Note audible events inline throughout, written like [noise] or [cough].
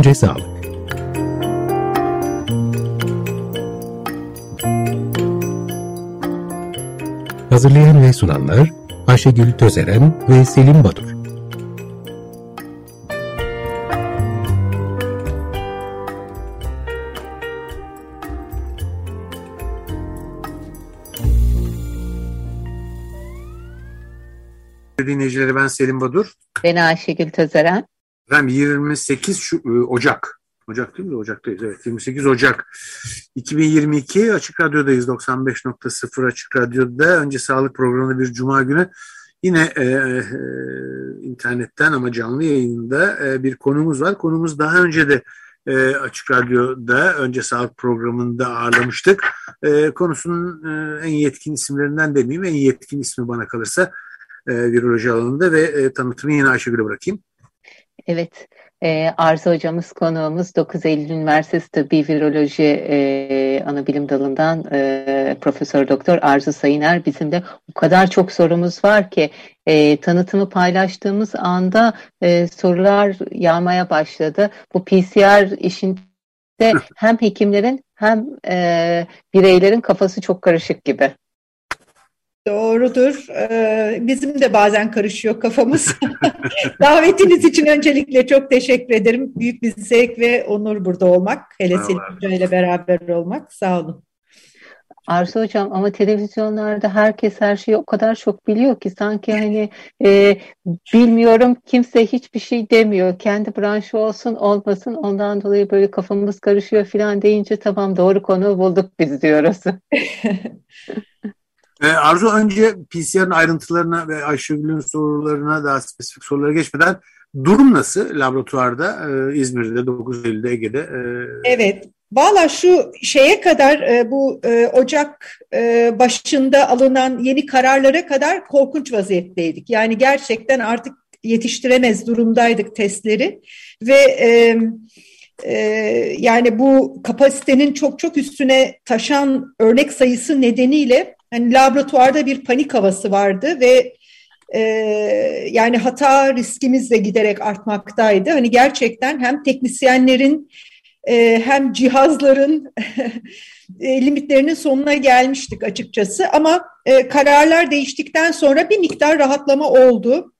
Önce sağlık. Hazırlayan ve sunanlar Ayşegül Tözeren ve Selim Badur. dinleyicileri ben Selim Badur. Ben Ayşegül Tözeren. Ben 28 şu, e, Ocak. Ocak değil mi? Ocak'tayız. Evet 28 Ocak 2022 Açık Radyo'dayız. 95.0 Açık Radyo'da. Önce sağlık programında bir cuma günü yine e, e, internetten ama canlı yayında e, bir konumuz var. Konumuz daha önce de e, Açık Radyo'da önce sağlık programında ağırlamıştık. E, konusunun e, en yetkin isimlerinden demeyeyim. En yetkin ismi bana kalırsa e, viroloji alanında ve e, tanıtımı yine Ayşegül'e bırakayım. Evet, e, Arzu hocamız konuğumuz 9 Eylül Üniversitesi Tıbbi Viroloji e, Anabilim Dalı'ndan e, Profesör Doktor Arzu Sayıner. Bizim de o kadar çok sorumuz var ki e, tanıtımı paylaştığımız anda e, sorular yağmaya başladı. Bu PCR işinde hem hekimlerin hem e, bireylerin kafası çok karışık gibi. Doğrudur. Ee, bizim de bazen karışıyor kafamız. [laughs] Davetiniz için öncelikle çok teşekkür ederim. Büyük bir zevk ve onur burada olmak. Hele Selim ile beraber olmak. Sağ olun. Arzu Hocam ama televizyonlarda herkes her şeyi o kadar çok biliyor ki sanki hani e, bilmiyorum kimse hiçbir şey demiyor. Kendi branşı olsun olmasın ondan dolayı böyle kafamız karışıyor falan deyince tamam doğru konu bulduk biz diyoruz. [laughs] Ee, Arzu önce PCR'ın ayrıntılarına ve Ayşegül'ün sorularına daha spesifik sorulara geçmeden durum nasıl laboratuvarda e, İzmir'de 9 Eylül'de Ege'de? E... Evet. Valla şu şeye kadar e, bu e, Ocak başında alınan yeni kararlara kadar korkunç vaziyetteydik. Yani gerçekten artık yetiştiremez durumdaydık testleri ve yani bu kapasitenin çok çok üstüne taşan örnek sayısı nedeniyle hani laboratuvarda bir panik havası vardı ve e, yani hata riskimiz de giderek artmaktaydı. Hani gerçekten hem teknisyenlerin e, hem cihazların [laughs] e, limitlerinin sonuna gelmiştik açıkçası. Ama e, kararlar değiştikten sonra bir miktar rahatlama oldu.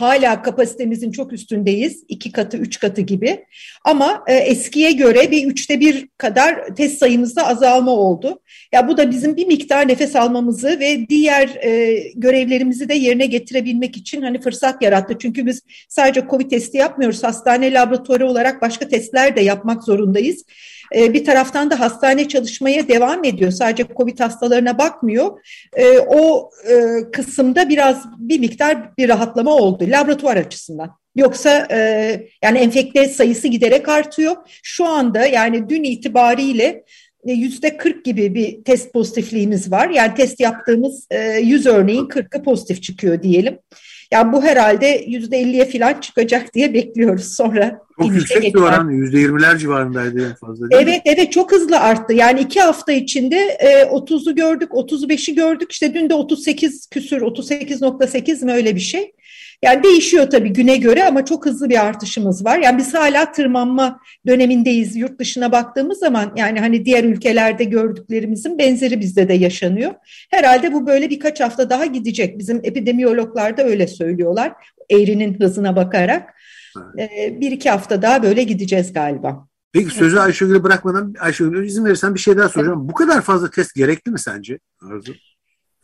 Hala kapasitemizin çok üstündeyiz. iki katı, üç katı gibi. Ama e, eskiye göre bir üçte bir kadar test sayımızda azalma oldu. Ya bu da bizim bir miktar nefes almamızı ve diğer e, görevlerimizi de yerine getirebilmek için hani fırsat yarattı. Çünkü biz sadece COVID testi yapmıyoruz. Hastane laboratuvarı olarak başka testler de yapmak zorundayız. E, bir taraftan da hastane çalışmaya devam ediyor. Sadece COVID hastalarına bakmıyor. E, o e, kısımda biraz bir miktar bir rahatlama oldu laboratuvar açısından. Yoksa e, yani enfekte sayısı giderek artıyor. Şu anda yani dün itibariyle yüzde 40 gibi bir test pozitifliğimiz var. Yani test yaptığımız 100 örneğin 40'ı pozitif çıkıyor diyelim. Yani bu herhalde yüzde 50'ye falan çıkacak diye bekliyoruz sonra. Çok yüksek bir oran, yüzde 20'ler civarındaydı en fazla. evet, mi? evet çok hızlı arttı. Yani iki hafta içinde e, 30'u gördük, 35'i gördük. İşte dün de 38 küsür, 38.8 mi öyle bir şey. Yani değişiyor tabii güne göre ama çok hızlı bir artışımız var. Yani biz hala tırmanma dönemindeyiz. Yurt dışına baktığımız zaman yani hani diğer ülkelerde gördüklerimizin benzeri bizde de yaşanıyor. Herhalde bu böyle birkaç hafta daha gidecek. Bizim epidemiyologlar da öyle söylüyorlar. Eğrinin hızına bakarak. Ee, bir iki hafta daha böyle gideceğiz galiba. Peki sözü Ayşegül'e bırakmadan Ayşegül izin verirsen bir şey daha soracağım. Bu kadar fazla test gerekli mi sence Arzu?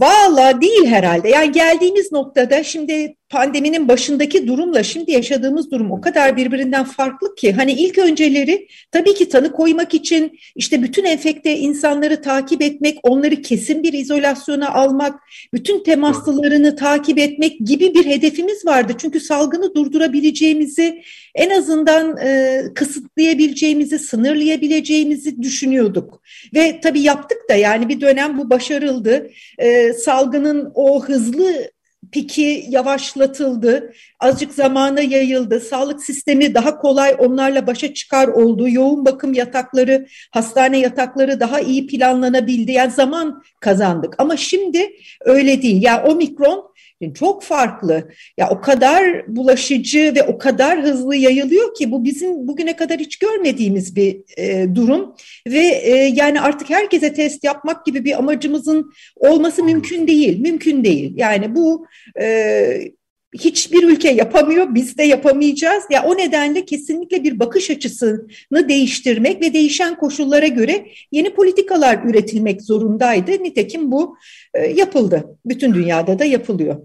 Valla değil herhalde. Yani geldiğimiz noktada şimdi pandeminin başındaki durumla şimdi yaşadığımız durum o kadar birbirinden farklı ki hani ilk önceleri tabii ki tanı koymak için işte bütün enfekte insanları takip etmek, onları kesin bir izolasyona almak, bütün temaslılarını takip etmek gibi bir hedefimiz vardı. Çünkü salgını durdurabileceğimizi, en azından e, kısıtlayabileceğimizi, sınırlayabileceğimizi düşünüyorduk. Ve tabii yaptık da yani bir dönem bu başarıldı. E, salgının o hızlı piki yavaşlatıldı, azıcık zamana yayıldı, sağlık sistemi daha kolay onlarla başa çıkar oldu, yoğun bakım yatakları, hastane yatakları daha iyi planlanabildi, yani zaman kazandık. Ama şimdi öyle değil, yani omikron çok farklı. Ya o kadar bulaşıcı ve o kadar hızlı yayılıyor ki bu bizim bugüne kadar hiç görmediğimiz bir e, durum ve e, yani artık herkese test yapmak gibi bir amacımızın olması mümkün değil, mümkün değil. Yani bu e, hiçbir ülke yapamıyor, biz de yapamayacağız. Ya o nedenle kesinlikle bir bakış açısını değiştirmek ve değişen koşullara göre yeni politikalar üretilmek zorundaydı. Nitekim bu e, yapıldı. Bütün dünyada da yapılıyor.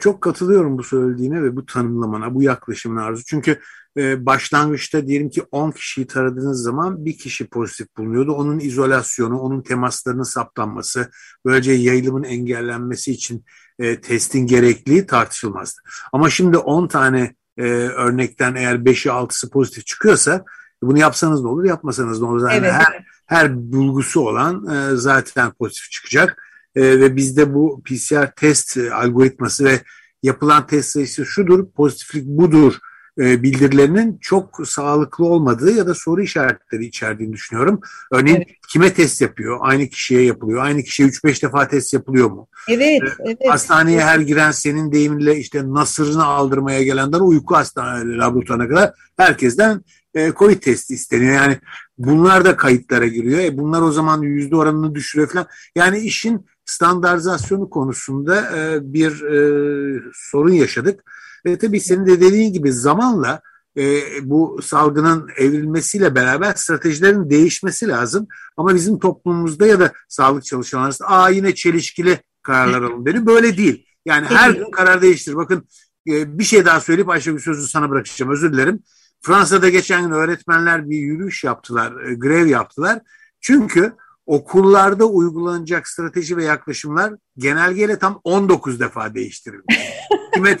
Çok katılıyorum bu söylediğine ve bu tanımlamana, bu yaklaşımına Arzu. Çünkü e, başlangıçta diyelim ki 10 kişiyi taradığınız zaman bir kişi pozitif bulunuyordu. Onun izolasyonu, onun temaslarının saptanması, böylece yayılımın engellenmesi için e, testin gerekliliği tartışılmazdı. Ama şimdi 10 tane e, örnekten eğer 5'i 6'sı pozitif çıkıyorsa bunu yapsanız ne olur, yapmasanız ne olur. Yani evet. her, her bulgusu olan e, zaten pozitif çıkacak. E, ve bizde bu PCR test e, algoritması ve yapılan test sayısı şudur, pozitiflik budur bildirilerinin çok sağlıklı olmadığı ya da soru işaretleri içerdiğini düşünüyorum. Örneğin evet. kime test yapıyor? Aynı kişiye yapılıyor. Aynı kişiye 3-5 defa test yapılıyor mu? Evet, ee, evet. Hastaneye evet. her giren senin deyiminle işte nasırını aldırmaya gelenden uyku hastane laboratuvarına kadar herkesten e, COVID testi isteniyor. Yani bunlar da kayıtlara giriyor. E bunlar o zaman yüzde oranını düşürüyor falan. Yani işin standartizasyonu konusunda e, bir e, sorun yaşadık. Ve tabii senin de dediğin gibi zamanla e, bu salgının evrilmesiyle beraber stratejilerin değişmesi lazım. Ama bizim toplumumuzda ya da sağlık çalışanlarında aa yine çelişkili kararlar alın dedi. Böyle değil. Yani her gün karar değiştir. Bakın e, bir şey daha söyleyip Ayşegül sözü sana bırakacağım. Özür dilerim. Fransa'da geçen gün öğretmenler bir yürüyüş yaptılar, e, grev yaptılar. Çünkü okullarda uygulanacak strateji ve yaklaşımlar genelgeyle tam 19 defa değiştirilmiş.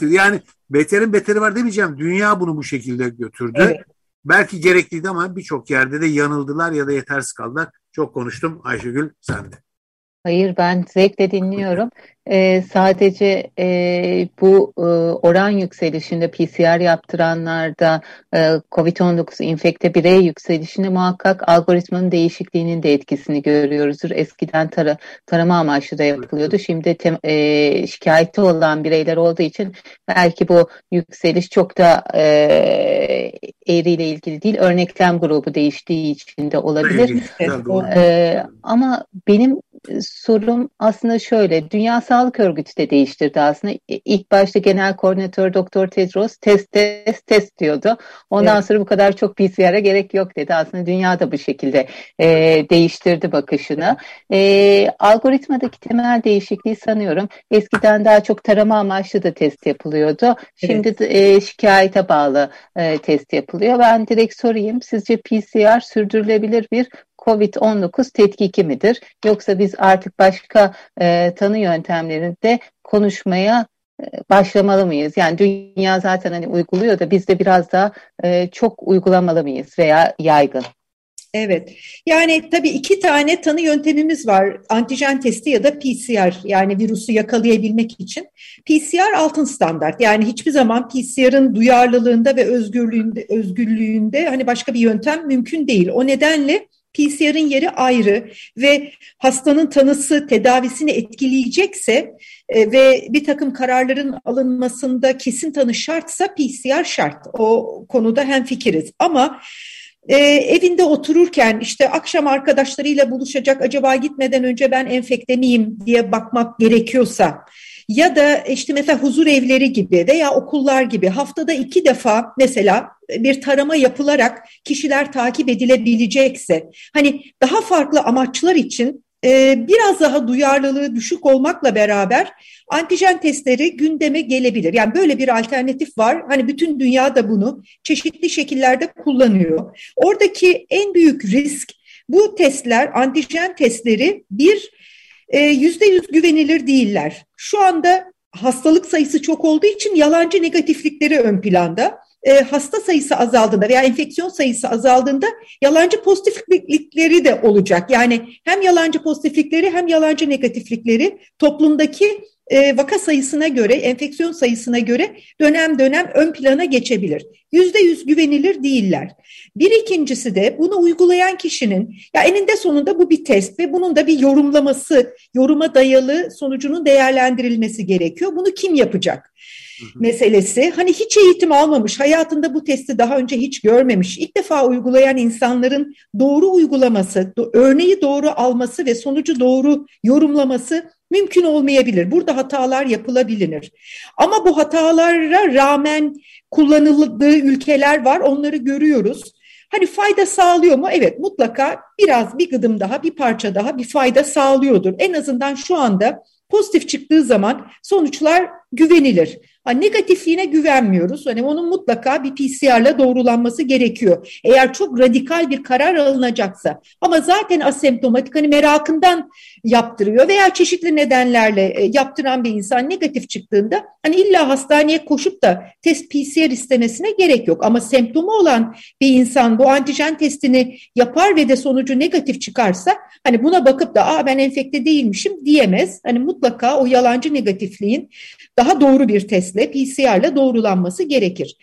[laughs] yani beterin beteri var demeyeceğim. Dünya bunu bu şekilde götürdü. Evet. Belki gerekliydi ama birçok yerde de yanıldılar ya da yetersiz kaldılar. Çok konuştum. Ayşegül sen de. Hayır ben zevkle dinliyorum. Ee, sadece e, bu e, oran yükselişinde PCR yaptıranlarda e, COVID-19 infekte birey yükselişinde muhakkak algoritmanın değişikliğinin de etkisini görüyoruzdur. Eskiden tara, tarama amaçlı da yapılıyordu. Şimdi te, e, şikayeti olan bireyler olduğu için belki bu yükseliş çok da e, eğriyle ilgili değil. Örneklem grubu değiştiği için de olabilir. E, ama benim sorum aslında şöyle. Dünya Sağlık Örgütü de değiştirdi aslında. İlk başta genel koordinatör Doktor Tedros test test test diyordu. Ondan evet. sonra bu kadar çok PCR'a gerek yok dedi. Aslında dünya da bu şekilde e, değiştirdi bakışını. E, algoritmadaki temel değişikliği sanıyorum. Eskiden daha çok tarama amaçlı da test yapılıyordu. Şimdi evet. e, şikayete bağlı e, test yapılıyor. Ben direkt sorayım. Sizce PCR sürdürülebilir bir COVID-19 tetkiki midir? Yoksa biz artık başka e, tanı yöntemlerinde konuşmaya e, başlamalı mıyız? Yani dünya zaten hani uyguluyor da biz de biraz daha e, çok uygulamalı mıyız veya yaygın? Evet. Yani tabii iki tane tanı yöntemimiz var. Antijen testi ya da PCR yani virüsü yakalayabilmek için. PCR altın standart. Yani hiçbir zaman PCR'ın duyarlılığında ve özgürlüğünde özgürlüğünde hani başka bir yöntem mümkün değil. O nedenle PCR'ın yeri ayrı ve hastanın tanısı tedavisini etkileyecekse e, ve bir takım kararların alınmasında kesin tanı şartsa PCR şart. O konuda hem fikiriz ama e, evinde otururken işte akşam arkadaşlarıyla buluşacak acaba gitmeden önce ben enfekte miyim diye bakmak gerekiyorsa ya da işte mesela huzur evleri gibi veya okullar gibi haftada iki defa mesela bir tarama yapılarak kişiler takip edilebilecekse hani daha farklı amaçlar için e, biraz daha duyarlılığı düşük olmakla beraber antijen testleri gündeme gelebilir. Yani böyle bir alternatif var. Hani bütün dünya da bunu çeşitli şekillerde kullanıyor. Oradaki en büyük risk bu testler, antijen testleri bir yüzde yüz güvenilir değiller. Şu anda hastalık sayısı çok olduğu için yalancı negatiflikleri ön planda. E, hasta sayısı azaldığında veya enfeksiyon sayısı azaldığında yalancı pozitiflikleri de olacak. Yani hem yalancı pozitiflikleri hem yalancı negatiflikleri toplumdaki e, vaka sayısına göre, enfeksiyon sayısına göre dönem dönem ön plana geçebilir. Yüzde yüz güvenilir değiller. Bir ikincisi de bunu uygulayan kişinin, ya eninde sonunda bu bir test ve bunun da bir yorumlaması, yoruma dayalı sonucunun değerlendirilmesi gerekiyor. Bunu kim yapacak? meselesi. Hani hiç eğitim almamış, hayatında bu testi daha önce hiç görmemiş, ilk defa uygulayan insanların doğru uygulaması, örneği doğru alması ve sonucu doğru yorumlaması mümkün olmayabilir. Burada hatalar yapılabilir. Ama bu hatalara rağmen kullanıldığı ülkeler var. Onları görüyoruz. Hani fayda sağlıyor mu? Evet mutlaka biraz bir gıdım daha, bir parça daha bir fayda sağlıyordur. En azından şu anda pozitif çıktığı zaman sonuçlar güvenilir. Ha, negatifliğine güvenmiyoruz. Hani onun mutlaka bir PCR'la doğrulanması gerekiyor. Eğer çok radikal bir karar alınacaksa ama zaten asemptomatik hani merakından yaptırıyor veya çeşitli nedenlerle e, yaptıran bir insan negatif çıktığında hani illa hastaneye koşup da test PCR istemesine gerek yok. Ama semptomu olan bir insan bu antijen testini yapar ve de sonucu negatif çıkarsa hani buna bakıp da Aa, ben enfekte değilmişim diyemez. Hani mutlaka o yalancı negatifliğin daha doğru bir testle PCR doğrulanması gerekir.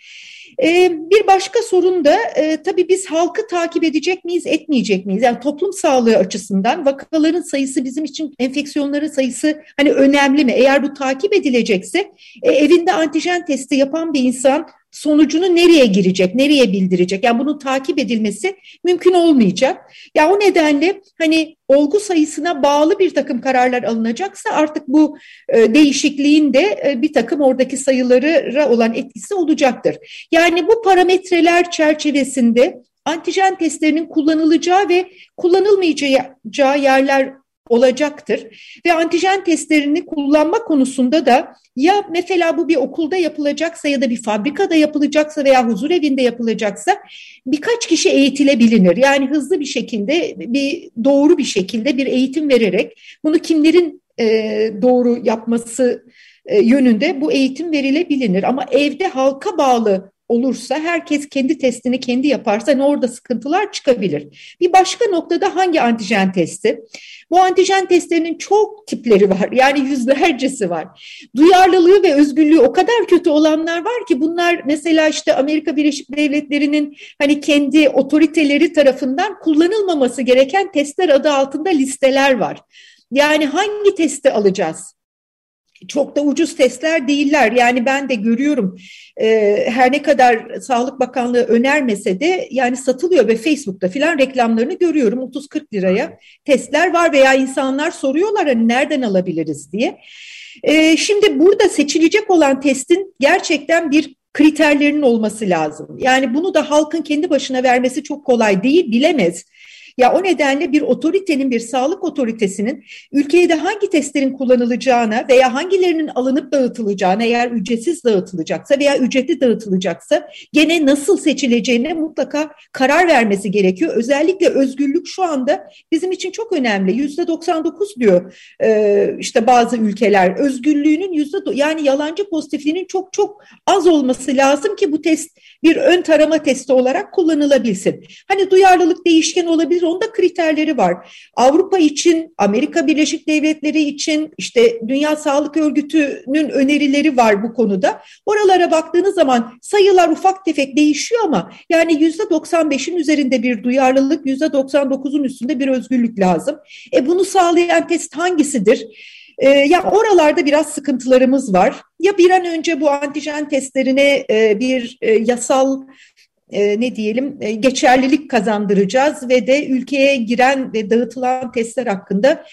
Ee, bir başka sorun da e, tabii biz halkı takip edecek miyiz, etmeyecek miyiz? Yani toplum sağlığı açısından vakaların sayısı bizim için enfeksiyonların sayısı hani önemli mi? Eğer bu takip edilecekse e, evinde antijen testi yapan bir insan sonucunu nereye girecek, nereye bildirecek? Yani bunun takip edilmesi mümkün olmayacak. Ya yani o nedenle hani olgu sayısına bağlı bir takım kararlar alınacaksa artık bu e, değişikliğin de e, bir takım oradaki sayılara olan etkisi olacaktır. Yani bu parametreler çerçevesinde antijen testlerinin kullanılacağı ve kullanılmayacağı yerler olacaktır. Ve antijen testlerini kullanma konusunda da ya mesela bu bir okulda yapılacaksa ya da bir fabrikada yapılacaksa veya huzur evinde yapılacaksa birkaç kişi eğitilebilir. Yani hızlı bir şekilde, bir doğru bir şekilde bir eğitim vererek bunu kimlerin e, doğru yapması e, yönünde bu eğitim verilebilir. Ama evde halka bağlı olursa herkes kendi testini kendi yaparsa ne orada sıkıntılar çıkabilir. Bir başka noktada hangi antijen testi? Bu antijen testlerinin çok tipleri var. [laughs] Yani yüzlercesi var. Duyarlılığı ve özgürlüğü o kadar kötü olanlar var ki bunlar mesela işte Amerika Birleşik Devletleri'nin hani kendi otoriteleri tarafından kullanılmaması gereken testler adı altında listeler var. Yani hangi testi alacağız? Çok da ucuz testler değiller. Yani ben de görüyorum e, her ne kadar Sağlık Bakanlığı önermese de yani satılıyor ve Facebook'ta filan reklamlarını görüyorum. 30-40 liraya testler var veya insanlar soruyorlar hani nereden alabiliriz diye. E, şimdi burada seçilecek olan testin gerçekten bir kriterlerinin olması lazım. Yani bunu da halkın kendi başına vermesi çok kolay değil, bilemez. Ya o nedenle bir otoritenin, bir sağlık otoritesinin ülkede hangi testlerin kullanılacağına veya hangilerinin alınıp dağıtılacağına eğer ücretsiz dağıtılacaksa veya ücretli dağıtılacaksa gene nasıl seçileceğine mutlaka karar vermesi gerekiyor. Özellikle özgürlük şu anda bizim için çok önemli. Yüzde 99 diyor e, işte bazı ülkeler. Özgürlüğünün yüzde yani yalancı pozitifliğinin çok çok az olması lazım ki bu test bir ön tarama testi olarak kullanılabilsin. Hani duyarlılık değişken olabilir Onda kriterleri var. Avrupa için, Amerika Birleşik Devletleri için, işte Dünya Sağlık Örgütü'nün önerileri var bu konuda. Oralara baktığınız zaman sayılar ufak tefek değişiyor ama yani yüzde 95'in üzerinde bir duyarlılık, yüzde 99'un üstünde bir özgürlük lazım. E bunu sağlayan test hangisidir? E, ya oralarda biraz sıkıntılarımız var. Ya bir an önce bu antijen testlerine e, bir e, yasal e, ne diyelim e, geçerlilik kazandıracağız ve de ülkeye giren ve dağıtılan testler hakkında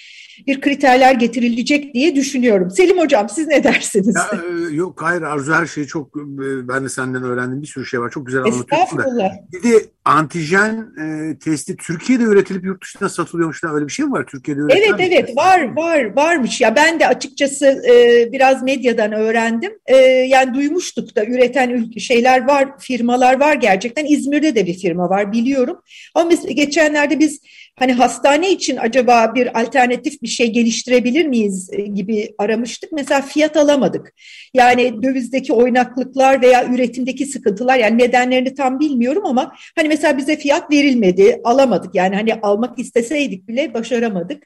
bir kriterler getirilecek diye düşünüyorum. Selim Hocam siz ne dersiniz? Ya, e, yok hayır Arzu her şeyi çok e, ben de senden öğrendim bir sürü şey var. Çok güzel anlatıyorsun da. Bir de antijen e, testi Türkiye'de üretilip yurt dışına satılıyormuş da öyle bir şey mi var Türkiye'de üretilen? Evet evet var var varmış ya ben de açıkçası e, biraz medyadan öğrendim. E, yani duymuştuk da üreten şeyler var firmalar var gerçekten İzmir'de de bir firma var biliyorum. Ama mesela geçenlerde biz hani hastane için acaba bir alternatif bir şey geliştirebilir miyiz e, gibi aramıştık. Mesela fiyat alamadık. Yani dövizdeki oynaklıklar veya üretimdeki sıkıntılar yani nedenlerini tam bilmiyorum ama hani mesela bize fiyat verilmedi, alamadık. Yani hani almak isteseydik bile başaramadık.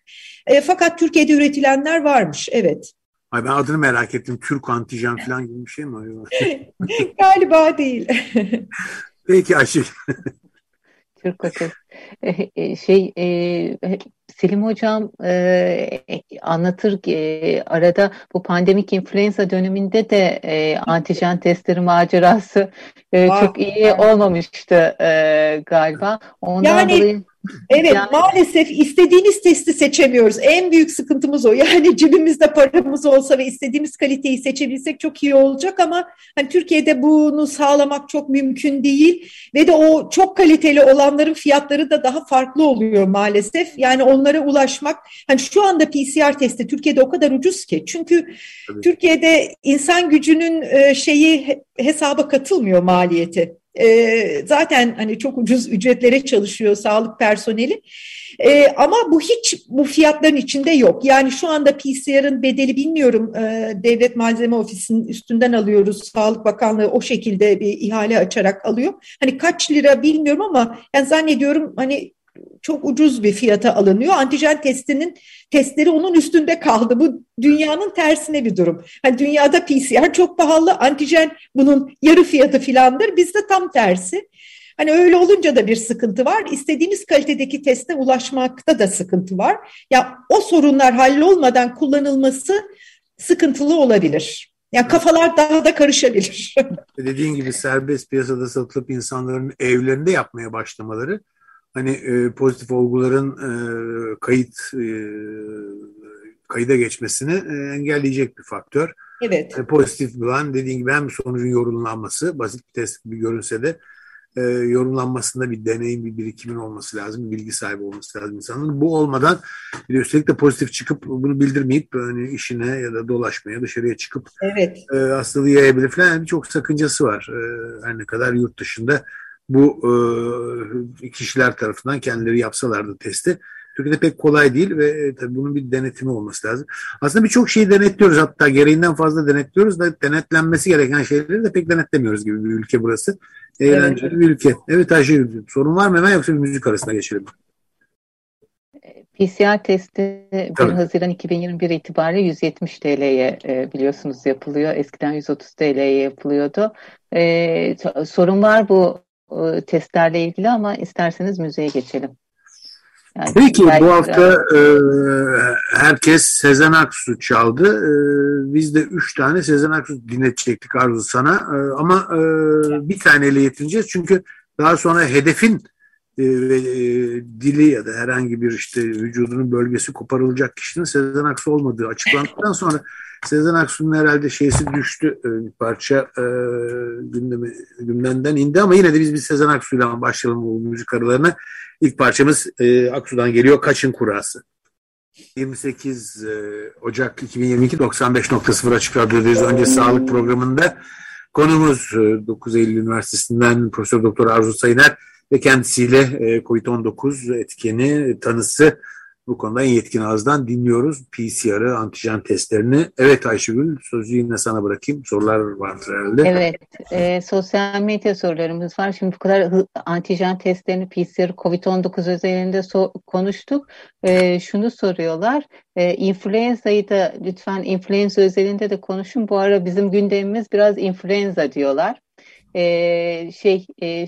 E, fakat Türkiye'de üretilenler varmış, evet. Ay ben adını merak ettim. Türk antijen falan gibi bir şey mi? [laughs] Galiba değil. Peki Ayşe. Türk Ötesi. [laughs] Şey Selim Hocam e, anlatır e, arada bu pandemik influenza döneminde de e, antijen testleri macerası e, çok iyi olmamıştı e, galiba. Ondan yani dolayı... Evet yani... maalesef istediğiniz testi seçemiyoruz. En büyük sıkıntımız o. Yani cebimizde paramız olsa ve istediğimiz kaliteyi seçebilsek çok iyi olacak ama hani Türkiye'de bunu sağlamak çok mümkün değil ve de o çok kaliteli olanların fiyatları da daha farklı oluyor maalesef. Yani onlara ulaşmak hani şu anda PCR testi Türkiye'de o kadar ucuz ki. Çünkü Tabii. Türkiye'de insan gücünün şeyi hesaba katılmıyor maliyeti. E, zaten hani çok ucuz ücretlere çalışıyor sağlık personeli. E, ama bu hiç bu fiyatların içinde yok. Yani şu anda PCR'ın bedeli bilmiyorum e, Devlet Malzeme Ofisi'nin üstünden alıyoruz. Sağlık Bakanlığı o şekilde bir ihale açarak alıyor. Hani kaç lira bilmiyorum ama yani zannediyorum hani çok ucuz bir fiyata alınıyor. Antijen testinin testleri onun üstünde kaldı. Bu dünyanın tersine bir durum. Hani dünyada PCR çok pahalı, antijen bunun yarı fiyatı filandır. Bizde tam tersi. Hani öyle olunca da bir sıkıntı var. İstediğimiz kalitedeki teste ulaşmakta da sıkıntı var. Ya o sorunlar hallolmadan kullanılması sıkıntılı olabilir. Yani kafalar daha da karışabilir. [laughs] Dediğin gibi serbest piyasada satılıp insanların evlerinde yapmaya başlamaları hani e, pozitif olguların e, kayıt e, kayıda geçmesini e, engelleyecek bir faktör. Evet. E, pozitif bulan dediğin gibi hem sonucun yorumlanması basit bir test gibi görünse de e, yorumlanmasında bir deneyim, bir birikimin olması lazım, bir bilgi sahibi olması lazım insanın. Bu olmadan bir de üstelik de pozitif çıkıp bunu bildirmeyip hani işine ya da dolaşmaya dışarıya çıkıp evet. e, hastalığı yayabilir falan yani birçok sakıncası var. E, her ne kadar yurt dışında bu e, kişiler tarafından kendileri yapsalardı testi. Türkiye'de pek kolay değil ve e, tabii bunun bir denetimi olması lazım. Aslında birçok şeyi denetliyoruz hatta gereğinden fazla denetliyoruz da denetlenmesi gereken şeyleri de pek denetlemiyoruz gibi bir ülke burası. Eğlenceli evet. bir ülke. Evet Ayşe sorun var mı hemen yoksa bir müzik arasına geçelim. PCR testi 1 Tabii. Haziran 2021 itibariyle 170 TL'ye e, biliyorsunuz yapılıyor. Eskiden 130 TL'ye yapılıyordu. E, sorun var bu e, testlerle ilgili ama isterseniz müzeye geçelim. Yani Peki bu hafta e, herkes Sezen Aksu çaldı. E, biz de üç tane Sezen Aksu dinletecektik Arzu sana. E, ama e, bir taneyle yetineceğiz. Çünkü daha sonra hedefin e, ve e, dili ya da herhangi bir işte vücudunun bölgesi koparılacak kişinin Sezen Aksu olmadığı açıklandıktan sonra Sezen Aksu'nun herhalde şeysi düştü e, bir parça e, gündemi, gündemden indi ama yine de biz bir Sezen Aksu'yla başlayalım bu müzik aralarına. İlk parçamız e, Aksu'dan geliyor Kaçın Kurası. 28 e, Ocak 2022 95.0 Açık Radyo'dayız. Önce sağlık programında konumuz e, 9 Eylül Üniversitesi'nden Profesör Doktor Arzu Sayıner ve kendisiyle e, COVID-19 etkeni, tanısı bu konuda en yetkin ağızdan dinliyoruz. PCR'ı, antijen testlerini. Evet Ayşegül sözü yine sana bırakayım. Sorular vardır herhalde. Evet. E, sosyal medya sorularımız var. Şimdi bu kadar antijen testlerini PCR COVID-19 özelinde so konuştuk. E, şunu soruyorlar. E, influenza'yı da lütfen influenza özelinde de konuşun. Bu ara bizim gündemimiz biraz influenza diyorlar. E, şey e,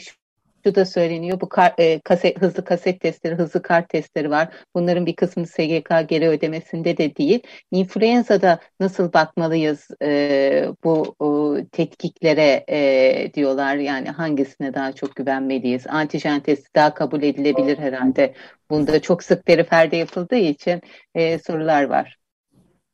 da söyleniyor. Bu kar, e, kaset, hızlı kaset testleri, hızlı kart testleri var. Bunların bir kısmı SGK geri ödemesinde de değil. İnfluenza'da nasıl bakmalıyız e, bu o, tetkiklere e, diyorlar. Yani hangisine daha çok güvenmeliyiz? Antijen testi daha kabul edilebilir herhalde. Bunda çok sık periferde yapıldığı için e, sorular var.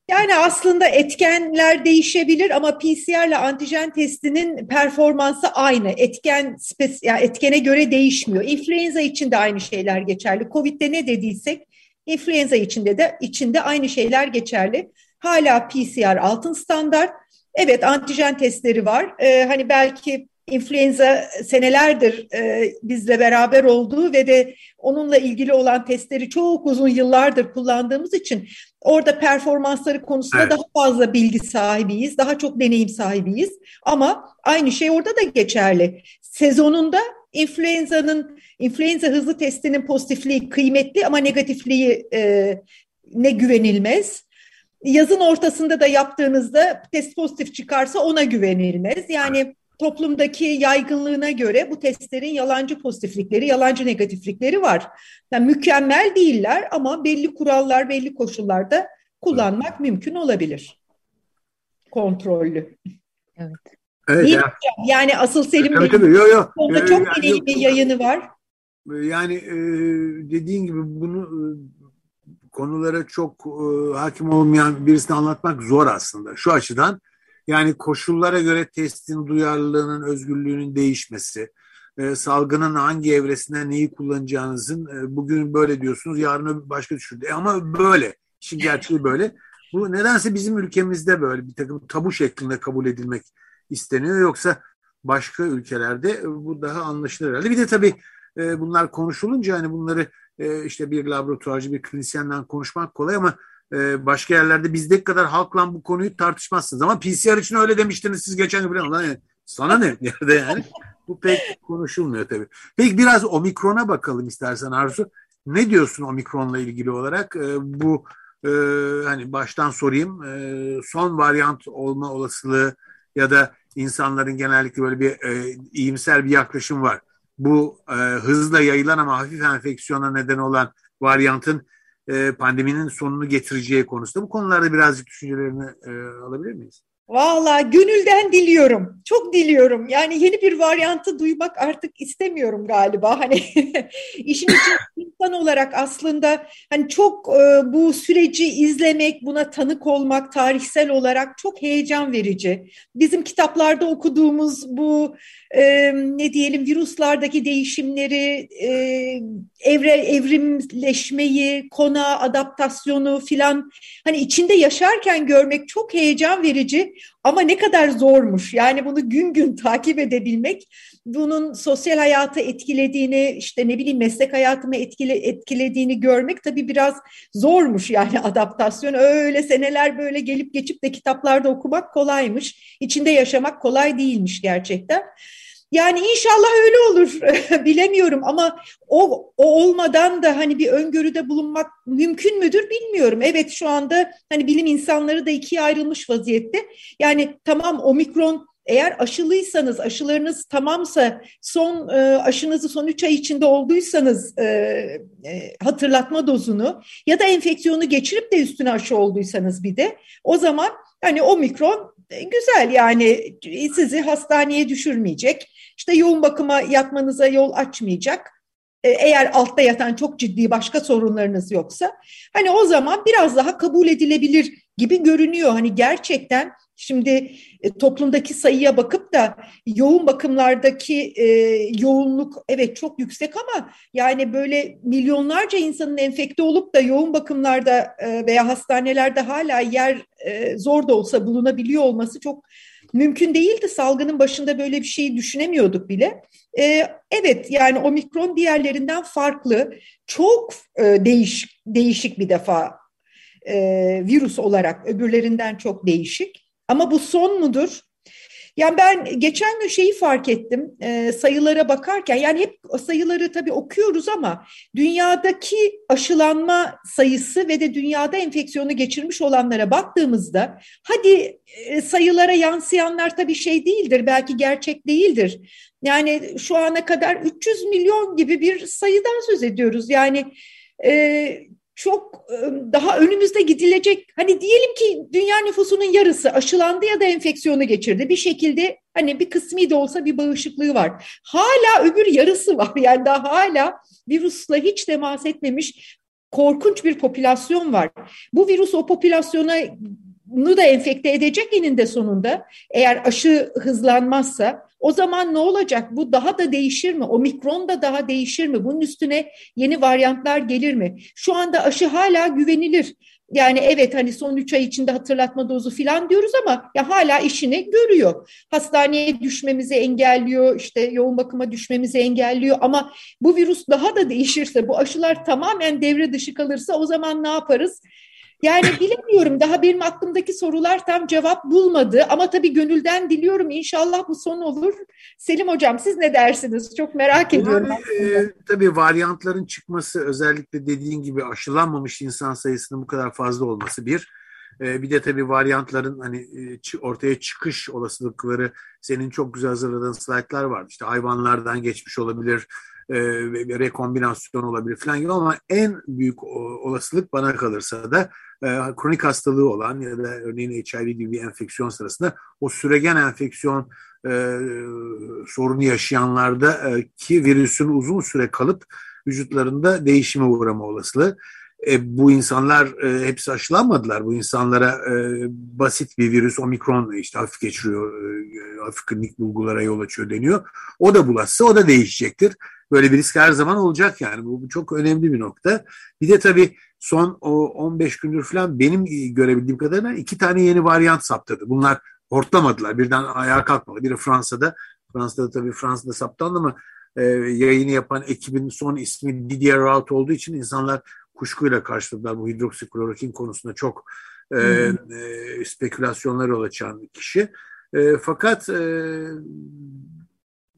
Yani aslında etkenler değişebilir ama PCR ile antijen testinin performansı aynı. Etken yani etkene göre değişmiyor. İnfluenza için de aynı şeyler geçerli. Covid'de ne dediysek influenza içinde de içinde aynı şeyler geçerli. Hala PCR altın standart. Evet antijen testleri var. Ee, hani belki influenza senelerdir e, bizle beraber olduğu ve de onunla ilgili olan testleri çok uzun yıllardır kullandığımız için orada performansları konusunda evet. daha fazla bilgi sahibiyiz, daha çok deneyim sahibiyiz. Ama aynı şey orada da geçerli. Sezonunda influenza'nın influenza hızlı testinin pozitifliği kıymetli ama negatifliği e, ne güvenilmez. yazın ortasında da yaptığınızda test pozitif çıkarsa ona güvenilmez. Yani toplumdaki yaygınlığına göre bu testlerin yalancı pozitiflikleri, yalancı negatiflikleri var. Yani mükemmel değiller ama belli kurallar, belli koşullarda kullanmak evet. mümkün olabilir. Kontrollü. Evet. Evet, ya. Yani asıl Selim tabii, tabii. Yo, yo. Konuda çok yani, deneyimli bir yayını var. Yani e, dediğin gibi bunu e, konulara çok e, hakim olmayan birisine anlatmak zor aslında. Şu açıdan yani koşullara göre testin duyarlılığının, özgürlüğünün değişmesi, e, salgının hangi evresinde neyi kullanacağınızın e, bugün böyle diyorsunuz, yarın başka düşündü. E, ama böyle, işin gerçeği böyle. Bu nedense bizim ülkemizde böyle bir takım tabu şeklinde kabul edilmek isteniyor. Yoksa başka ülkelerde bu daha anlaşılır herhalde. Bir de tabii bunlar konuşulunca hani bunları işte bir laboratuvarcı, bir klinisyenden konuşmak kolay ama e, başka yerlerde bizdeki kadar halkla bu konuyu tartışmazsınız. Ama PCR için öyle demiştiniz siz geçen gün. Lan, yani, sana ne [laughs] yerde yani? Bu pek konuşulmuyor tabii. Peki biraz omikrona bakalım istersen Arzu. Ne diyorsun omikronla ilgili olarak? E, bu e, hani baştan sorayım. E, son varyant olma olasılığı ya da insanların genellikle böyle bir e, iyimser bir yaklaşım var. Bu e, hızla yayılan ama hafif enfeksiyona neden olan varyantın pandeminin sonunu getireceği konusunda. Bu konularda birazcık düşüncelerini e, alabilir miyiz? Valla gönülden diliyorum. Çok diliyorum. Yani yeni bir varyantı duymak artık istemiyorum galiba. Hani [laughs] işin için insan olarak aslında hani çok e, bu süreci izlemek, buna tanık olmak tarihsel olarak çok heyecan verici. Bizim kitaplarda okuduğumuz bu e, ne diyelim virüslardaki değişimleri, e, evre evrimleşmeyi, kona adaptasyonu filan hani içinde yaşarken görmek çok heyecan verici ama ne kadar zormuş. Yani bunu gün gün takip edebilmek, bunun sosyal hayatı etkilediğini, işte ne bileyim meslek hayatımı etkile, etkilediğini görmek tabii biraz zormuş yani [laughs] adaptasyon. Öyle seneler böyle gelip geçip de kitaplarda okumak kolaymış. İçinde yaşamak kolay değilmiş gerçekten. Yani inşallah öyle olur [laughs] bilemiyorum ama o, o olmadan da hani bir öngörüde bulunmak mümkün müdür bilmiyorum. Evet şu anda hani bilim insanları da ikiye ayrılmış vaziyette. Yani tamam omikron eğer aşılıysanız, aşılarınız tamamsa, son e, aşınızı son 3 ay içinde olduysanız e, e, hatırlatma dozunu ya da enfeksiyonu geçirip de üstüne aşı olduysanız bir de o zaman hani omikron e, güzel yani sizi hastaneye düşürmeyecek. İşte yoğun bakıma yatmanıza yol açmayacak. E, eğer altta yatan çok ciddi başka sorunlarınız yoksa hani o zaman biraz daha kabul edilebilir gibi görünüyor. Hani gerçekten şimdi e, toplumdaki sayıya bakıp da yoğun bakımlardaki e, yoğunluk evet çok yüksek ama yani böyle milyonlarca insanın enfekte olup da yoğun bakımlarda veya hastanelerde hala yer zor da olsa bulunabiliyor olması çok mümkün değildi. Salgının başında böyle bir şeyi düşünemiyorduk bile. Ee, evet yani omikron diğerlerinden farklı, çok e, değiş, değişik bir defa e, virüs olarak öbürlerinden çok değişik. Ama bu son mudur? Yani ben geçen gün şeyi fark ettim e, sayılara bakarken yani hep sayıları tabii okuyoruz ama dünyadaki aşılanma sayısı ve de dünyada enfeksiyonu geçirmiş olanlara baktığımızda hadi e, sayılara yansıyanlar tabii şey değildir belki gerçek değildir. Yani şu ana kadar 300 milyon gibi bir sayıdan söz ediyoruz yani e, çok daha önümüzde gidilecek hani diyelim ki dünya nüfusunun yarısı aşılandı ya da enfeksiyonu geçirdi bir şekilde hani bir kısmi de olsa bir bağışıklığı var. Hala öbür yarısı var [laughs] yani daha hala virüsle hiç temas etmemiş korkunç bir popülasyon var. Bu virüs o popülasyona nu da enfekte edecek eninde sonunda eğer aşı hızlanmazsa o zaman ne olacak? Bu daha da değişir mi? Omikron da daha değişir mi? Bunun üstüne yeni varyantlar gelir mi? Şu anda aşı hala güvenilir. Yani evet hani son üç ay içinde hatırlatma dozu falan diyoruz ama ya hala işini görüyor. Hastaneye düşmemizi engelliyor, işte yoğun bakıma düşmemizi engelliyor ama bu virüs daha da değişirse, bu aşılar tamamen devre dışı kalırsa o zaman ne yaparız? Yani bilemiyorum daha benim aklımdaki sorular tam cevap bulmadı ama tabii gönülden diliyorum inşallah bu son olur. Selim Hocam siz ne dersiniz? Çok merak ediyorum. Yani, e, tabii varyantların çıkması özellikle dediğin gibi aşılanmamış insan sayısının bu kadar fazla olması bir. E, bir de tabii varyantların hani e, ortaya çıkış olasılıkları senin çok güzel hazırladığın slaytlar vardı. İşte hayvanlardan geçmiş olabilir, e, rekombinasyon olabilir falan gibi ama en büyük olasılık bana kalırsa da e, kronik hastalığı olan ya da örneğin HIV gibi bir enfeksiyon sırasında o süregen enfeksiyon e, sorunu yaşayanlarda e, ki virüsün uzun süre kalıp vücutlarında değişime uğrama olasılığı. E, bu insanlar e, hepsi aşılanmadılar. Bu insanlara e, basit bir virüs, omikron işte hafif geçiriyor, e, hafif klinik bulgulara yol açıyor deniyor. O da bulaşsa o da değişecektir. Böyle bir risk her zaman olacak yani. Bu, bu çok önemli bir nokta. Bir de tabii son o 15 gündür falan benim görebildiğim kadarıyla iki tane yeni varyant saptadı. Bunlar hortlamadılar. Birden ayağa kalkmadı. Biri Fransa'da. Fransa'da tabii Fransa'da saptandı ama e, yayını yapan ekibin son ismi Didier Raoult olduğu için insanlar kuşkuyla karşıladılar bu hidroksiklorokin konusunda çok e, hmm. e, spekülasyonlar yol açan kişi. E, fakat e,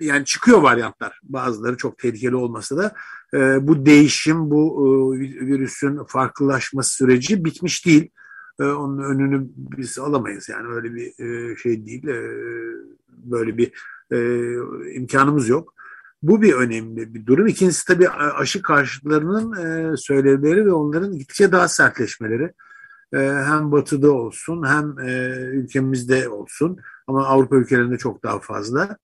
yani çıkıyor varyantlar. Bazıları çok tehlikeli olmasa da e, bu değişim, bu e, virüsün farklılaşma süreci bitmiş değil. E, onun önünü biz alamayız. Yani öyle bir e, şey değil. E, böyle bir e, imkanımız yok. Bu bir önemli bir durum. İkincisi tabii aşı karşıtlarının e, söylevleri ve onların gittikçe daha sertleşmeleri. E, hem batıda olsun hem e, ülkemizde olsun ama Avrupa ülkelerinde çok daha fazla.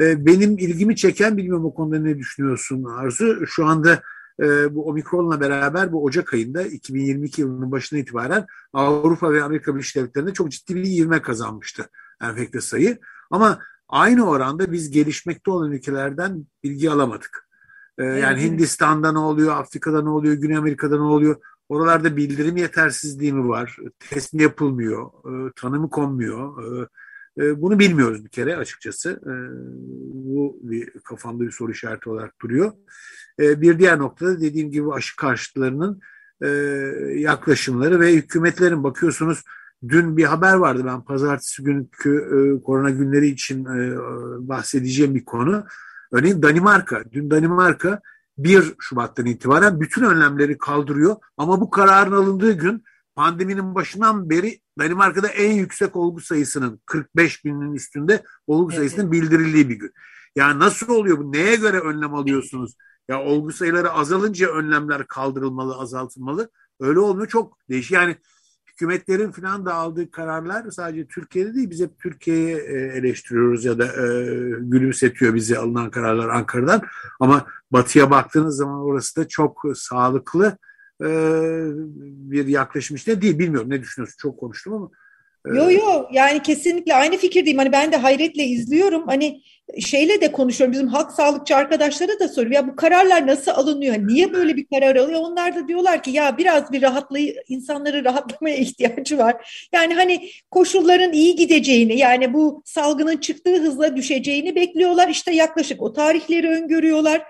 E, benim ilgimi çeken, bilmiyorum o konuda ne düşünüyorsun Arzu, şu anda e, bu omikronla beraber bu Ocak ayında 2022 yılının başına itibaren Avrupa ve Amerika Birleşik Devletleri'nde çok ciddi bir ivme kazanmıştı enfekte sayı. Ama aynı oranda biz gelişmekte olan ülkelerden bilgi alamadık. E, yani evet. Hindistan'da ne oluyor, Afrika'da ne oluyor, Güney Amerika'da ne oluyor? Oralarda bildirim yetersizliği mi var? Test mi yapılmıyor? E, tanımı konmuyor? E, e, bunu bilmiyoruz bir kere açıkçası. E, bu bir kafamda bir soru işareti olarak duruyor. E, bir diğer noktada dediğim gibi aşı karşıtlarının yaklaşımları ve hükümetlerin bakıyorsunuz dün bir haber vardı ben pazartesi günkü korona günleri için bahsedeceğim bir konu. Örneğin Danimarka. Dün Danimarka 1 Şubat'tan itibaren bütün önlemleri kaldırıyor ama bu kararın alındığı gün pandeminin başından beri Danimarka'da en yüksek olgu sayısının 45 binin üstünde olgu evet. sayısının bildirildiği bir gün. Yani nasıl oluyor bu? Neye göre önlem alıyorsunuz? Ya olgu sayıları azalınca önlemler kaldırılmalı, azaltılmalı. Öyle olmuyor. Çok değişik. Yani hükümetlerin falan da aldığı kararlar sadece Türkiye'de değil biz hep Türkiye'yi e, eleştiriyoruz ya da e, gülümsetiyor bizi alınan kararlar Ankara'dan. Ama batıya baktığınız zaman orası da çok sağlıklı e, bir yaklaşım işte değil. Bilmiyorum ne düşünüyorsun? Çok konuştum ama. E, yo yo yani kesinlikle aynı fikirdeyim. Hani ben de hayretle izliyorum. Hani şeyle de konuşuyorum. Bizim halk sağlıkçı arkadaşlara da soruyorum. Ya bu kararlar nasıl alınıyor? Niye böyle bir karar alıyor? Onlar da diyorlar ki ya biraz bir rahatlayı insanları rahatlamaya [laughs] ihtiyacı var. Yani hani koşulların iyi gideceğini yani bu salgının çıktığı hızla düşeceğini bekliyorlar. İşte yaklaşık o tarihleri öngörüyorlar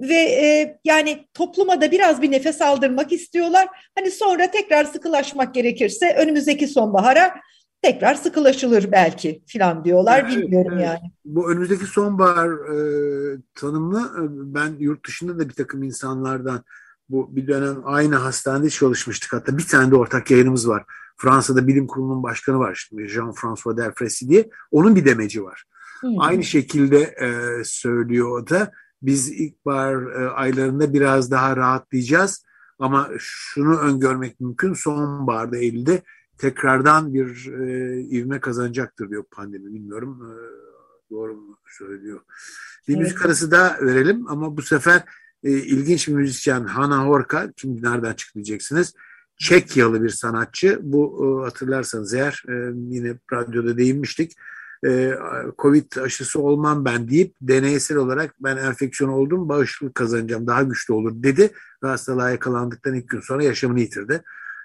ve e, yani topluma da biraz bir nefes aldırmak istiyorlar. Hani sonra tekrar sıkılaşmak gerekirse önümüzdeki sonbahara tekrar sıkılaşılır belki filan diyorlar evet, bilmiyorum evet. yani. Bu önümüzdeki sonbahar e, tanımlı e, ben yurt dışında da bir takım insanlardan bu bir dönem aynı hastanede çalışmıştık hatta bir tane de ortak yayınımız var. Fransa'da bilim kurulunun başkanı var şimdi Jean-François Delfresi diye onun bir demeci var. Hmm. Aynı şekilde e, söylüyor o da biz ilkbahar e, aylarında biraz daha rahatlayacağız. Ama şunu öngörmek mümkün sonbaharda Eylül'de tekrardan bir e, ivme kazanacaktır diyor pandemi. Bilmiyorum e, doğru mu söylüyor. Bir evet. müzik arası da verelim ama bu sefer e, ilginç bir müzisyen Hana Horka. Şimdi nereden diyeceksiniz. Çekyalı bir sanatçı. Bu e, hatırlarsanız eğer e, yine radyoda değinmiştik e, Covid aşısı olmam ben deyip deneysel olarak ben enfeksiyon oldum bağışıklık kazanacağım daha güçlü olur dedi ve hastalığa yakalandıktan ilk gün sonra yaşamını yitirdi.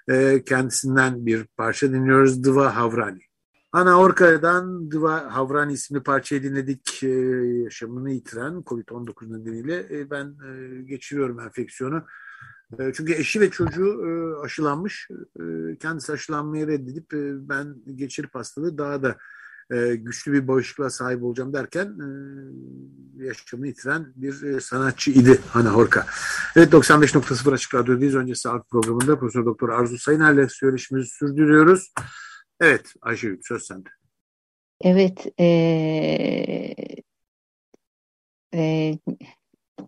E, kendisinden bir parça dinliyoruz Dıva Havrani. Ana Orka'dan Dıva Havrani isimli parçayı dinledik. E, yaşamını yitiren Covid-19 nedeniyle e, ben e, geçiriyorum enfeksiyonu. E, çünkü eşi ve çocuğu e, aşılanmış. E, kendisi aşılanmayı reddedip ben geçirip hastalığı daha da e, güçlü bir bağışıklığa sahip olacağım derken e, yaşamını yitiren bir e, sanatçı idi Hana Horka. Evet 95.0 Açık Radyo'dayız. Önce sağlık programında Profesör Doktor Arzu Sayıner'le söyleşimizi sürdürüyoruz. Evet Ayşe söz sende. Evet. E, e,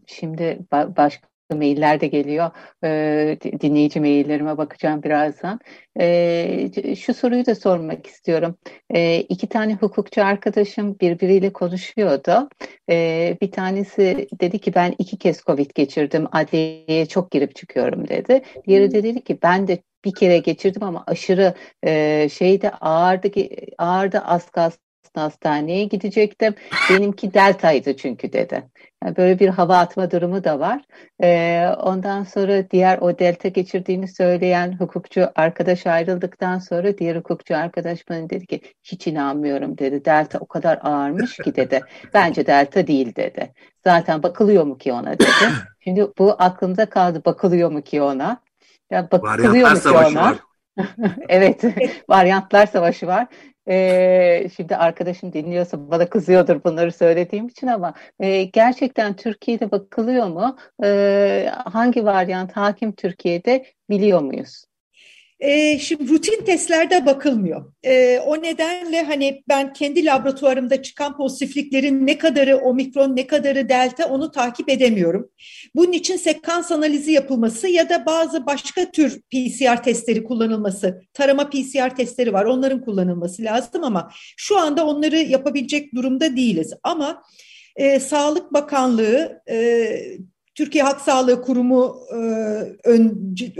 şimdi başka mailler de geliyor. E, dinleyici maillerime bakacağım birazdan. E, şu soruyu da sormak istiyorum. E, iki tane hukukçu arkadaşım birbiriyle konuşuyordu. E, bir tanesi dedi ki ben iki kez Covid geçirdim. Adliyeye çok girip çıkıyorum dedi. Diğeri de dedi ki ben de bir kere geçirdim ama aşırı e, şeyde ağırdı, ağırdı az kalsın hastaneye gidecektim. Benimki deltaydı çünkü dedi. Yani böyle bir hava atma durumu da var. Ee, ondan sonra diğer o delta geçirdiğini söyleyen hukukçu arkadaş ayrıldıktan sonra diğer hukukçu arkadaş bana dedi ki hiç inanmıyorum dedi. Delta o kadar ağırmış ki dedi. [laughs] Bence delta değil dedi. Zaten bakılıyor mu ki ona dedi. [laughs] Şimdi bu aklımda kaldı bakılıyor mu ki ona. Ya bakılıyor mu ki ona? [laughs] evet, varyantlar savaşı var. Ee, şimdi arkadaşım dinliyorsa bana kızıyordur bunları söylediğim için ama e, gerçekten Türkiye'de bakılıyor mu? E, hangi varyant hakim Türkiye'de biliyor muyuz? E, şimdi rutin testlerde bakılmıyor. E, o nedenle hani ben kendi laboratuvarımda çıkan pozitifliklerin ne kadarı omikron ne kadarı delta onu takip edemiyorum. Bunun için sekans analizi yapılması ya da bazı başka tür PCR testleri kullanılması, tarama PCR testleri var onların kullanılması lazım ama şu anda onları yapabilecek durumda değiliz. Ama e, Sağlık Bakanlığı e, Türkiye Halk Sağlığı Kurumu e, öncü,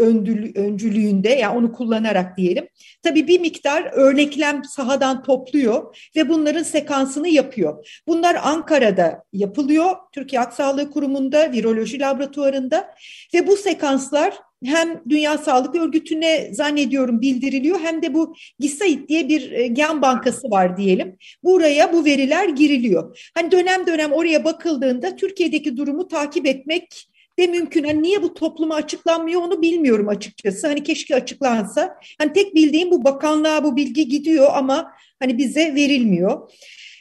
öncülüğünde yani onu kullanarak diyelim. Tabii bir miktar örneklem sahadan topluyor ve bunların sekansını yapıyor. Bunlar Ankara'da yapılıyor. Türkiye Halk Sağlığı Kurumu'nda, viroloji laboratuvarında ve bu sekanslar hem Dünya Sağlık Örgütü'ne zannediyorum bildiriliyor hem de bu GISAID diye bir e, gen bankası var diyelim. Buraya bu veriler giriliyor. Hani dönem dönem oraya bakıldığında Türkiye'deki durumu takip etmek de mümkün. Hani niye bu topluma açıklanmıyor onu bilmiyorum açıkçası. Hani keşke açıklansa. Hani tek bildiğim bu bakanlığa bu bilgi gidiyor ama hani bize verilmiyor.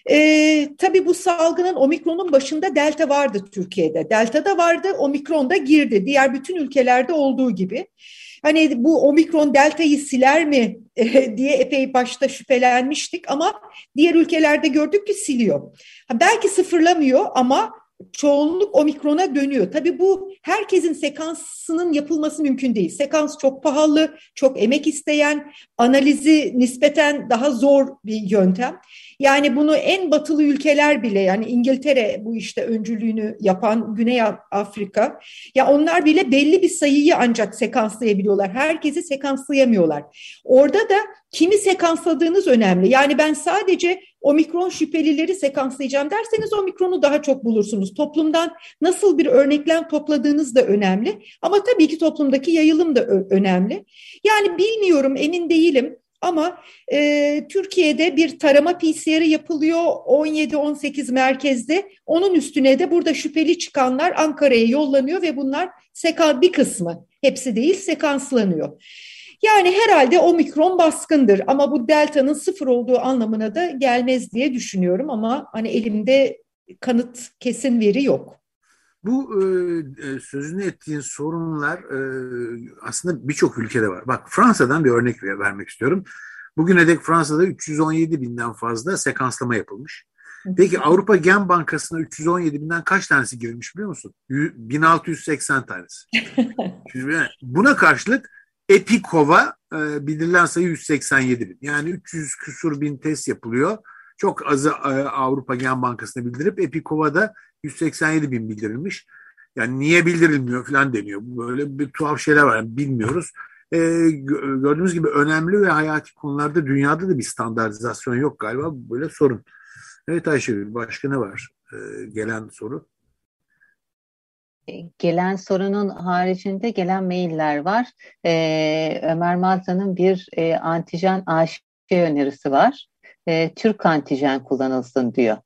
E, tabii bu salgının omikronun başında delta vardı Türkiye'de. Delta da vardı, omikron da girdi. Diğer bütün ülkelerde olduğu gibi. Hani bu omikron deltayı siler mi [laughs] e, diye epey başta şüphelenmiştik ama diğer ülkelerde gördük ki siliyor. Belki sıfırlamıyor ama çoğunluk omikrona dönüyor. Tabii bu herkesin sekansının yapılması mümkün değil. Sekans çok pahalı, çok emek isteyen, analizi nispeten daha zor bir yöntem. Yani bunu en batılı ülkeler bile yani İngiltere bu işte öncülüğünü yapan Güney Afrika ya onlar bile belli bir sayıyı ancak sekanslayabiliyorlar. Herkesi sekanslayamıyorlar. Orada da kimi sekansladığınız önemli. Yani ben sadece omikron şüphelileri sekanslayacağım derseniz omikronu daha çok bulursunuz. Toplumdan nasıl bir örneklem topladığınız da önemli. Ama tabii ki toplumdaki yayılım da önemli. Yani bilmiyorum, emin değilim. Ama e, Türkiye'de bir tarama PCR'ı yapılıyor 17-18 merkezde. Onun üstüne de burada şüpheli çıkanlar Ankara'ya yollanıyor ve bunlar sekan bir kısmı, hepsi değil sekanslanıyor. Yani herhalde omikron baskındır ama bu delta'nın sıfır olduğu anlamına da gelmez diye düşünüyorum ama hani elimde kanıt kesin veri yok. Bu e, e, sözünü ettiğin sorunlar e, aslında birçok ülkede var. Bak Fransa'dan bir örnek vermek istiyorum. Bugüne dek Fransa'da 317 binden fazla sekanslama yapılmış. Peki Avrupa Gen Bankası'na 317 binden kaç tanesi girilmiş biliyor musun? 1680 tanesi. [laughs] Buna karşılık Epikova e, bildirilen sayı 187 bin. Yani 300 küsur bin test yapılıyor. Çok azı e, Avrupa Gen Bankası'na bildirip Epikova'da 187 bin bildirilmiş. Yani niye bildirilmiyor falan deniyor. Böyle bir tuhaf şeyler var. Yani bilmiyoruz. E, gördüğünüz gibi önemli ve hayati konularda dünyada da bir standartizasyon yok galiba. Böyle sorun. Evet Ayşegül başka ne var? E, gelen soru. E, gelen sorunun haricinde gelen mailler var. Ee, Ömer Mazdan'ın bir e, antijen AŞ önerisi var. E, Türk antijen kullanılsın diyor.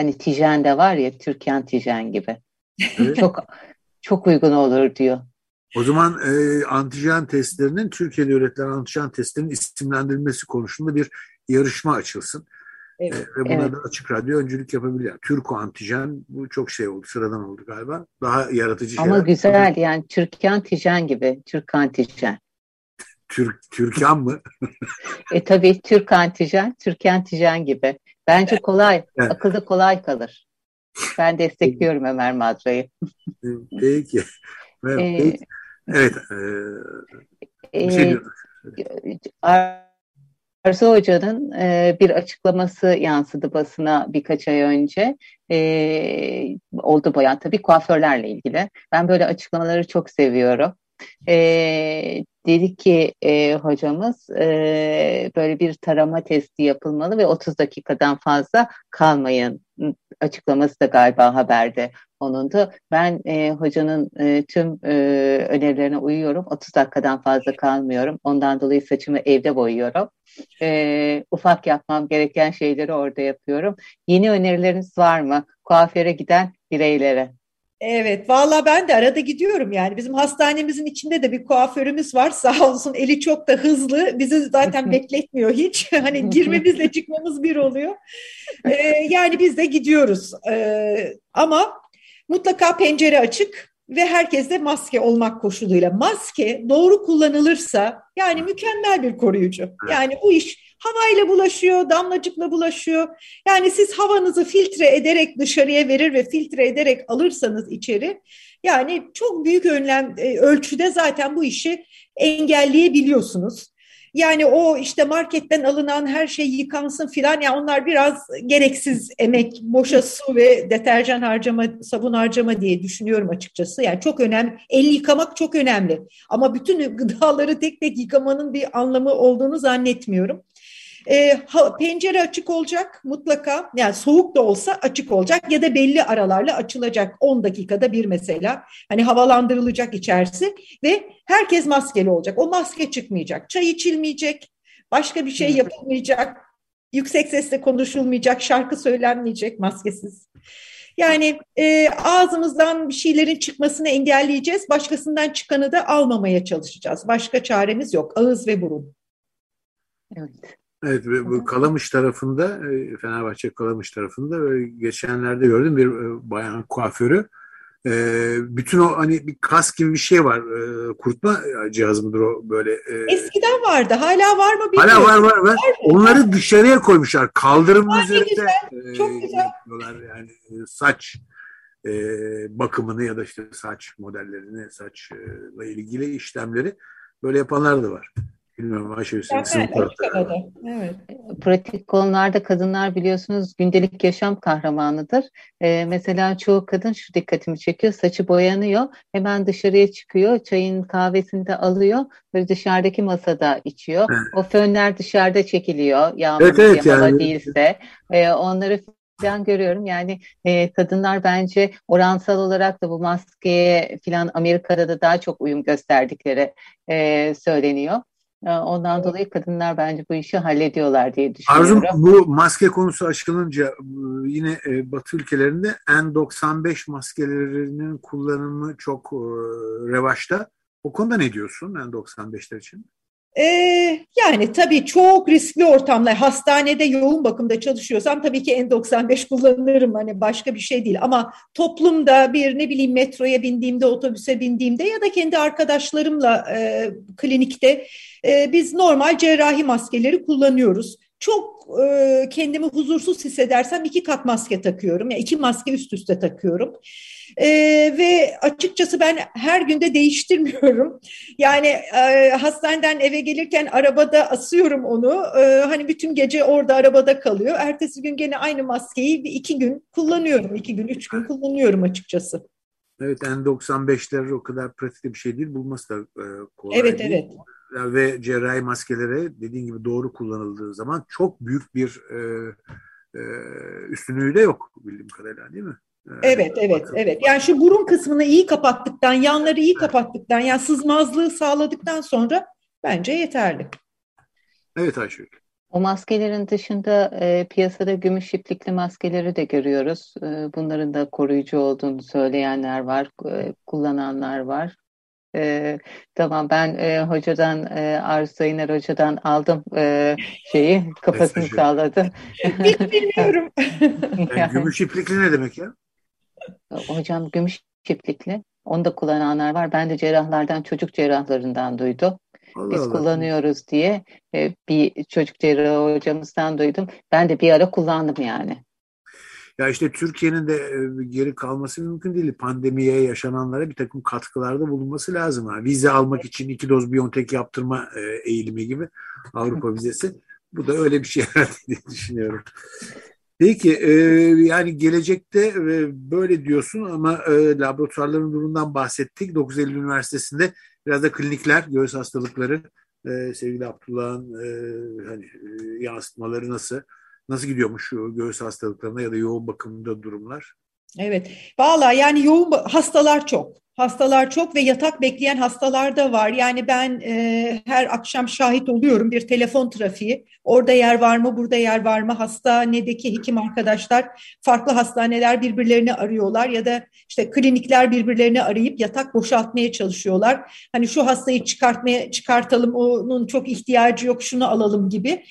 Hani tijen de var ya Türkan tijen gibi. Evet. çok çok uygun olur diyor. O zaman e, antijen testlerinin Türkiye'de üretilen antijen testlerinin isimlendirilmesi konusunda bir yarışma açılsın. Evet, ve buna evet. da açık radyo öncülük yapabiliyor. Türko antijen bu çok şey oldu, sıradan oldu galiba. Daha yaratıcı şeyler. Ama güzel yani Türk antijen gibi, Türk antijen. Türk Türkan mı? e tabii Türk antijen, Türk antijen gibi. Bence kolay, evet. akılda kolay kalır. Ben destekliyorum Ömer Madra'yı. Peki. Evet. Ee, evet. E, bir şey e, Arzu Hoca'nın e, bir açıklaması yansıdı basına birkaç ay önce. E, oldu boyan tabii kuaförlerle ilgili. Ben böyle açıklamaları çok seviyorum. E, dedi ki e, hocamız e, böyle bir tarama testi yapılmalı ve 30 dakikadan fazla kalmayın açıklaması da galiba haberde onun da. Ben e, hocanın e, tüm e, önerilerine uyuyorum. 30 dakikadan fazla kalmıyorum. Ondan dolayı saçımı evde boyuyorum. E, ufak yapmam gereken şeyleri orada yapıyorum. Yeni önerileriniz var mı? Kuaföre giden bireylere. Evet, valla ben de arada gidiyorum yani. Bizim hastanemizin içinde de bir kuaförümüz var. [laughs] Sağ olsun eli çok da hızlı. Bizi zaten bekletmiyor hiç. [laughs] hani girmemizle çıkmamız bir oluyor. Ee, yani biz de gidiyoruz. Ee, ama mutlaka pencere açık ve herkeste maske olmak koşuluyla. Maske doğru kullanılırsa yani mükemmel bir koruyucu. Yani bu iş havayla bulaşıyor, damlacıkla bulaşıyor. Yani siz havanızı filtre ederek dışarıya verir ve filtre ederek alırsanız içeri yani çok büyük önlem e, ölçüde zaten bu işi engelleyebiliyorsunuz. Yani o işte marketten alınan her şey yıkansın filan ya onlar biraz gereksiz emek, boşa su ve deterjan harcama, sabun harcama diye düşünüyorum açıkçası. Yani çok önemli. El yıkamak çok önemli. Ama bütün gıdaları tek tek yıkamanın bir anlamı olduğunu zannetmiyorum. E, ha, pencere açık olacak mutlaka yani soğuk da olsa açık olacak ya da belli aralarla açılacak 10 dakikada bir mesela hani havalandırılacak içerisi ve herkes maskeli olacak o maske çıkmayacak çay içilmeyecek başka bir şey yapılmayacak yüksek sesle konuşulmayacak şarkı söylenmeyecek maskesiz. Yani e, ağzımızdan bir şeylerin çıkmasını engelleyeceğiz. Başkasından çıkanı da almamaya çalışacağız. Başka çaremiz yok. Ağız ve burun. Evet. Evet bu Kalamış tarafında e, Fenerbahçe Kalamış tarafında geçenlerde gördüm bir e, bayan kuaförü e, bütün o hani bir kas gibi bir şey var kurutma cihazı mıdır o böyle eskiden vardı hala var mı bilmiyorum hala var var, var. var onları dışarıya koymuşlar kaldırımın üzerinde güzel. çok güzel. yapıyorlar yani saç bakımını ya da işte saç modellerini saçla ilgili işlemleri böyle yapanlar da var. Bilmiyorum Ayşe Hüseyin. Evet, Pratik konularda kadınlar biliyorsunuz gündelik yaşam kahramanıdır. Ee, mesela çoğu kadın şu dikkatimi çekiyor. Saçı boyanıyor. Hemen dışarıya çıkıyor. Çayın kahvesini de alıyor. Böyle dışarıdaki masada içiyor. Evet. O fönler dışarıda çekiliyor. Yağmur evet, evet, yani. değilse. Ee, onları falan görüyorum. Yani e, kadınlar bence oransal olarak da bu maskeye falan Amerika'da da daha çok uyum gösterdikleri e, söyleniyor. Ee, ondan dolayı kadınlar bence bu işi hallediyorlar diye düşünüyorum. Arzum bu maske konusu açılınca e, yine e, Batı ülkelerinde N95 maskelerinin kullanımı çok e, revaçta. O konuda ne diyorsun N95'ler için? Ee, yani tabii çok riskli ortamlar, hastanede yoğun bakımda çalışıyorsam tabii ki N95 kullanırım hani başka bir şey değil. Ama toplumda bir ne bileyim metroya bindiğimde, otobüse bindiğimde ya da kendi arkadaşlarımla e, klinikte e, biz normal cerrahi maskeleri kullanıyoruz. Çok e, kendimi huzursuz hissedersem iki kat maske takıyorum. Yani iki maske üst üste takıyorum. E, ve açıkçası ben her günde değiştirmiyorum. [laughs] Yani e, hastaneden eve gelirken arabada asıyorum onu. E, hani bütün gece orada arabada kalıyor. Ertesi gün gene aynı maskeyi bir iki gün kullanıyorum. iki gün, üç gün kullanıyorum açıkçası. Evet N95'ler o kadar pratik bir şey değil. Bulması da e, kolay Evet değil. evet ve cerrahi maskelere dediğin gibi doğru kullanıldığı zaman çok büyük bir e, e, üstünlüğü de yok bildiğim kadarıyla değil mi? Evet, evet, evet. Yani şu burun kısmını iyi kapattıktan, yanları iyi kapattıktan, yani sızmazlığı sağladıktan sonra bence yeterli. Evet Ayşe. O maskelerin dışında e, piyasada gümüş iplikli maskeleri de görüyoruz. E, bunların da koruyucu olduğunu söyleyenler var, e, kullananlar var. E, tamam ben e, hocadan e, Arzu Sayıner hocadan aldım e, şeyi kafasını sağladı. Bilmiyorum. [laughs] yani, gümüş iplikli ne demek ya? Hocam gümüş iplikli. Onu da kullananlar var. Ben de cerrahlardan, çocuk cerrahlarından duydum. Allah Biz Allah. kullanıyoruz diye e, bir çocuk cerrahı hocamızdan duydum. Ben de bir ara kullandım yani. Ya işte Türkiye'nin de e, geri kalması mümkün değil. Pandemiye yaşananlara bir takım katkılarda bulunması lazım. Ha. Vize almak için iki doz Biontech yaptırma e, eğilimi gibi Avrupa vizesi. Bu da öyle bir şey diye düşünüyorum. Peki e, yani gelecekte e, böyle diyorsun ama e, laboratuvarların durumundan bahsettik. 9 Eylül Üniversitesi'nde biraz da klinikler, göğüs hastalıkları e, sevgili Abdullah'ın e, hani e, yansıtmaları nasıl? Nasıl gidiyormuş göğüs hastalıklarına ya da yoğun bakımda durumlar? Evet. Valla yani yoğun hastalar çok. Hastalar çok ve yatak bekleyen hastalar da var. Yani ben e, her akşam şahit oluyorum bir telefon trafiği. Orada yer var mı, burada yer var mı? Hastanedeki hekim arkadaşlar farklı hastaneler birbirlerini arıyorlar ya da işte klinikler birbirlerini arayıp yatak boşaltmaya çalışıyorlar. Hani şu hastayı çıkartmaya çıkartalım, onun çok ihtiyacı yok, şunu alalım gibi.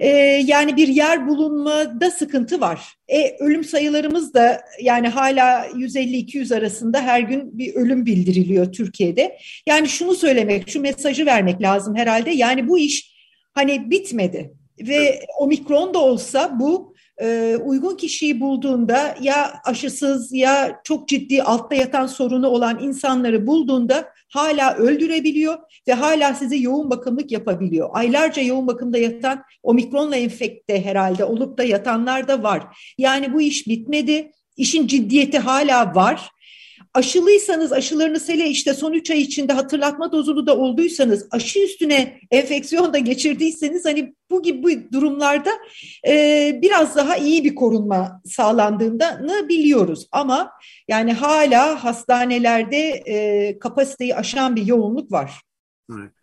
E, yani bir yer bulunmada sıkıntı var. E, ölüm sayılarımız da yani hala 150-200 arasında her gün bir ölüm bildiriliyor Türkiye'de. Yani şunu söylemek, şu mesajı vermek lazım herhalde. Yani bu iş hani bitmedi ve omikron da olsa bu e, uygun kişiyi bulduğunda ya aşısız ya çok ciddi altta yatan sorunu olan insanları bulduğunda hala öldürebiliyor ve hala size yoğun bakımlık yapabiliyor. Aylarca yoğun bakımda yatan omikronla enfekte herhalde olup da yatanlar da var. Yani bu iş bitmedi. İşin ciddiyeti hala var aşılıysanız aşılarınız hele işte son 3 ay içinde hatırlatma dozulu da olduysanız aşı üstüne enfeksiyon da geçirdiyseniz hani bu gibi durumlarda e, biraz daha iyi bir korunma sağlandığını biliyoruz. Ama yani hala hastanelerde e, kapasiteyi aşan bir yoğunluk var. Evet.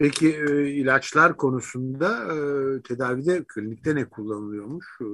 Peki e, ilaçlar konusunda e, tedavide klinikte ne kullanılıyormuş e,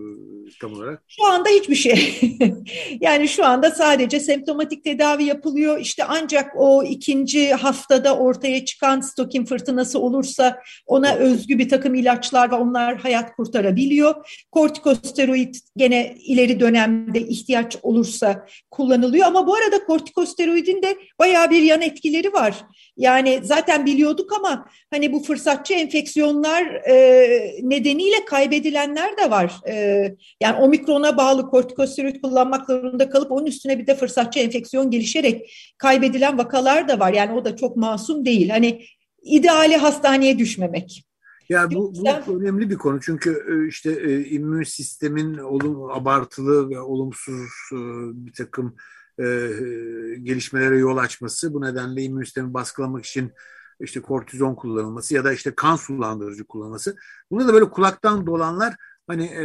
tam olarak? Şu anda hiçbir şey. [laughs] yani şu anda sadece semptomatik tedavi yapılıyor. İşte ancak o ikinci haftada ortaya çıkan stokin fırtınası olursa ona özgü bir takım ilaçlar ve onlar hayat kurtarabiliyor. Kortikosteroid gene ileri dönemde ihtiyaç olursa kullanılıyor. Ama bu arada kortikosteroidin de bayağı bir yan etkileri var. Yani zaten biliyorduk ama hani bu fırsatçı enfeksiyonlar e, nedeniyle kaybedilenler de var. E, yani omikrona bağlı kortikosteroid kullanmak zorunda kalıp onun üstüne bir de fırsatçı enfeksiyon gelişerek kaybedilen vakalar da var. Yani o da çok masum değil. Hani ideali hastaneye düşmemek. Ya bu, bu önemli bir konu çünkü e, işte e, immün sistemin olum, abartılı ve olumsuz e, bir takım e, gelişmelere yol açması. Bu nedenle immün sistemi baskılamak için işte kortizon kullanılması ya da işte kan sulandırıcı kullanılması. Bunu da böyle kulaktan dolanlar hani e,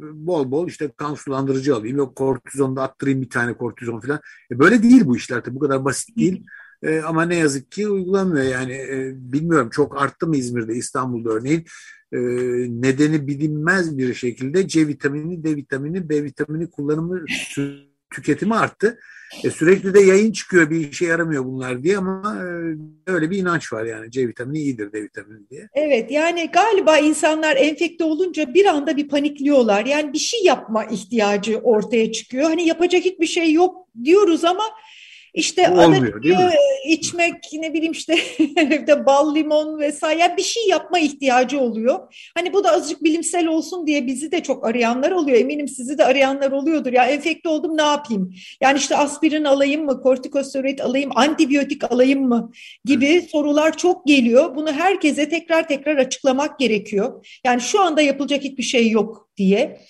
bol bol işte kan sulandırıcı alayım yok kortizon da attırayım bir tane kortizon falan. E, böyle değil bu işler tabii bu kadar basit değil. E, ama ne yazık ki uygulanmıyor yani e, bilmiyorum çok arttı mı İzmir'de İstanbul'da örneğin e, nedeni bilinmez bir şekilde C vitamini, D vitamini, B vitamini kullanımı tüketimi arttı. E, sürekli de yayın çıkıyor bir işe yaramıyor bunlar diye ama e, öyle bir inanç var yani C vitamini iyidir D vitamini diye. Evet yani galiba insanlar enfekte olunca bir anda bir panikliyorlar. Yani bir şey yapma ihtiyacı ortaya çıkıyor. Hani yapacak hiçbir şey yok diyoruz ama işte Olmuyor, değil mi? içmek ne bileyim işte [laughs] evde bal limon vesaire yani bir şey yapma ihtiyacı oluyor. Hani bu da azıcık bilimsel olsun diye bizi de çok arayanlar oluyor. Eminim sizi de arayanlar oluyordur. Ya enfekte oldum ne yapayım? Yani işte aspirin alayım mı, kortikosteroid alayım, antibiyotik alayım mı gibi evet. sorular çok geliyor. Bunu herkese tekrar tekrar açıklamak gerekiyor. Yani şu anda yapılacak hiçbir şey yok diye.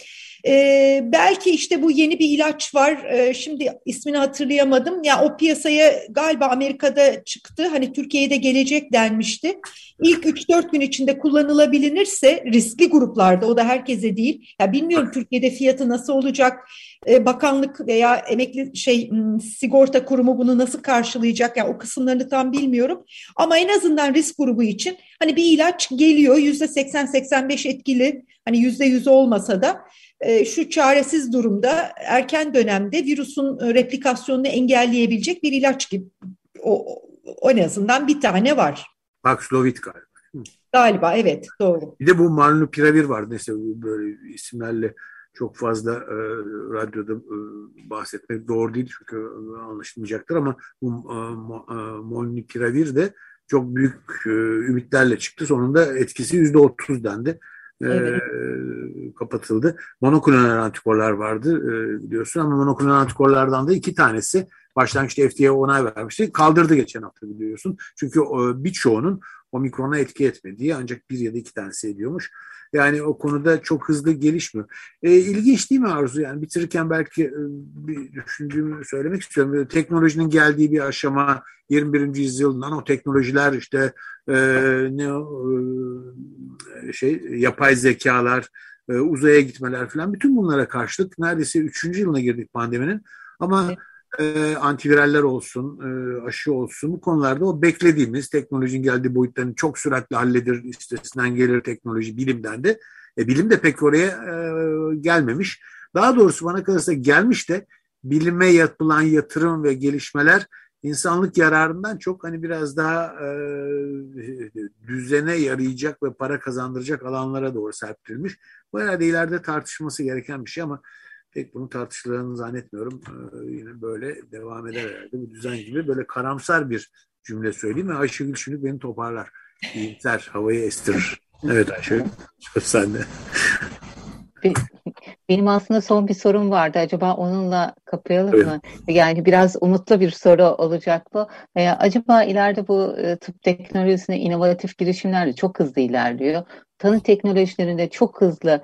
E, belki işte bu yeni bir ilaç var. E, şimdi ismini hatırlayamadım. Ya o piyasaya galiba Amerika'da çıktı. Hani Türkiye'de gelecek denmişti. İlk 3-4 gün içinde kullanılabilirse riskli gruplarda o da herkese değil. Ya bilmiyorum Türkiye'de fiyatı nasıl olacak? E, bakanlık veya emekli şey sigorta kurumu bunu nasıl karşılayacak? Yani o kısımlarını tam bilmiyorum. Ama en azından risk grubu için hani bir ilaç geliyor yüzde 80-85 etkili. Hani yüzde 100 olmasa da şu çaresiz durumda erken dönemde virüsün e, replikasyonunu engelleyebilecek bir ilaç gibi o, o en azından bir tane var. Paxlovid galiba. Galiba evet doğru. Bir de bu Malnupiravir var. Neyse böyle isimlerle çok fazla e, radyoda e, bahsetmek doğru değil çünkü e, anlaşılmayacaktır ama bu e, e, Molnupiravir de çok büyük e, ümitlerle çıktı. Sonunda etkisi yüzde otuz dendi. E, evet. kapatıldı. Monoklonal antikorlar vardı e, biliyorsun ama monoklonal antikorlardan da iki tanesi başlangıçta FDA onay vermişti. Kaldırdı geçen hafta biliyorsun. Çünkü e, birçoğunun omikrona etki etmediği ancak bir ya da iki tanesi ediyormuş. Yani o konuda çok hızlı gelişmiyor. E, ilginç değil mi Arzu? Yani bitirirken belki e, bir düşündüğümü söylemek istiyorum. Böyle teknolojinin geldiği bir aşama 21. yüzyıl nanoteknolojiler işte e, ne o, e, şey yapay zekalar e, uzaya gitmeler falan bütün bunlara karşılık neredeyse 3. yılına girdik pandeminin. Ama evet e, antiviraller olsun, e, aşı olsun bu konularda o beklediğimiz teknolojinin geldiği boyutlarını çok süratle halleder, üstesinden gelir teknoloji bilimden de. E, bilim de pek oraya e, gelmemiş. Daha doğrusu bana kalırsa gelmiş de bilime yapılan yatırım ve gelişmeler insanlık yararından çok hani biraz daha e, düzene yarayacak ve para kazandıracak alanlara doğru serptirilmiş. Bu herhalde ileride tartışması gereken bir şey ama pek bunu tartışıldığını zannetmiyorum. Ee, yine böyle devam eder herhalde. Bu düzen gibi böyle karamsar bir cümle söyleyeyim ve Ayşegül şimdi beni toparlar. İyimser, havayı estirir. Evet Ayşegül, [laughs] sen de. Benim aslında son bir sorum vardı. Acaba onunla kapayalım evet. mı? Yani biraz umutlu bir soru olacak bu. Ee, acaba ileride bu e, tıp teknolojisine inovatif girişimler de çok hızlı ilerliyor. Tanı teknolojilerinde çok hızlı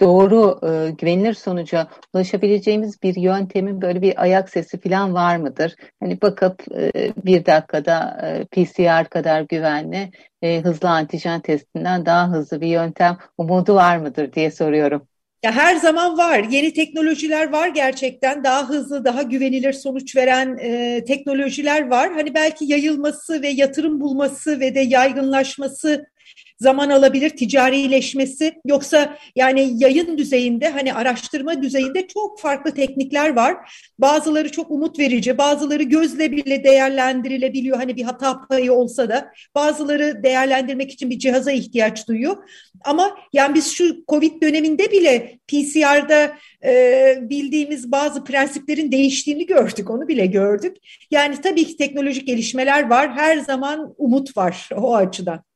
doğru e, güvenilir sonuca ulaşabileceğimiz bir yöntemin böyle bir ayak sesi falan var mıdır? Hani bakıp e, bir dakikada e, PCR kadar güvenli e, hızlı antijen testinden daha hızlı bir yöntem umudu var mıdır diye soruyorum. Ya her zaman var. Yeni teknolojiler var gerçekten. Daha hızlı, daha güvenilir sonuç veren e, teknolojiler var. Hani belki yayılması ve yatırım bulması ve de yaygınlaşması zaman alabilir ticarileşmesi yoksa yani yayın düzeyinde hani araştırma düzeyinde çok farklı teknikler var. Bazıları çok umut verici, bazıları gözle bile değerlendirilebiliyor hani bir hata payı olsa da bazıları değerlendirmek için bir cihaza ihtiyaç duyuyor. Ama yani biz şu Covid döneminde bile PCR'da e, bildiğimiz bazı prensiplerin değiştiğini gördük, onu bile gördük. Yani tabii ki teknolojik gelişmeler var, her zaman umut var o açıdan.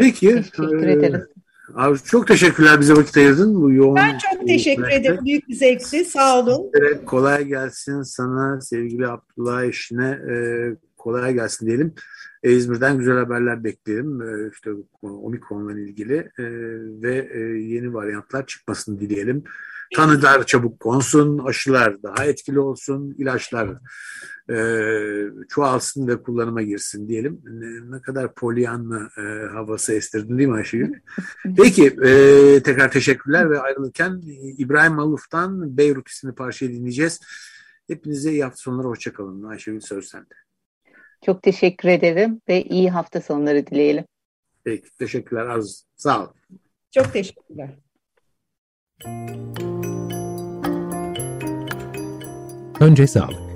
Peki. Teşekkür e, ederiz. Abi çok teşekkürler bize vakit ayırdın. Bu yoğun ben çok teşekkür süreçte. ederim. Büyük bir zevkti. Sağ olun. Kolay gelsin sana sevgili Abdullah eşine e, kolay gelsin diyelim. E, İzmir'den güzel haberler bekleyelim. E, işte Omikron'la ilgili e, ve e, yeni varyantlar çıkmasını dileyelim. Tanılar çabuk konsun, aşılar daha etkili olsun, ilaçlar e, çoğalsın ve kullanıma girsin diyelim. Ne, ne kadar polyanlı e, havası estirdin değil mi Ayşegül? [laughs] Peki, e, tekrar teşekkürler ve ayrılırken İbrahim Maluf'tan Beyrut isimli parçayı dinleyeceğiz. Hepinize iyi hafta sonları, hoşçakalın. Ayşegül söz sende. Çok teşekkür ederim ve iyi hafta sonları dileyelim. Peki, teşekkürler Az. Sağ ol. Çok teşekkürler. Önce sağlık.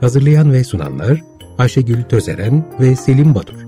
Hazırlayan ve sunanlar Ayşegül Tözeren ve Selim Badur.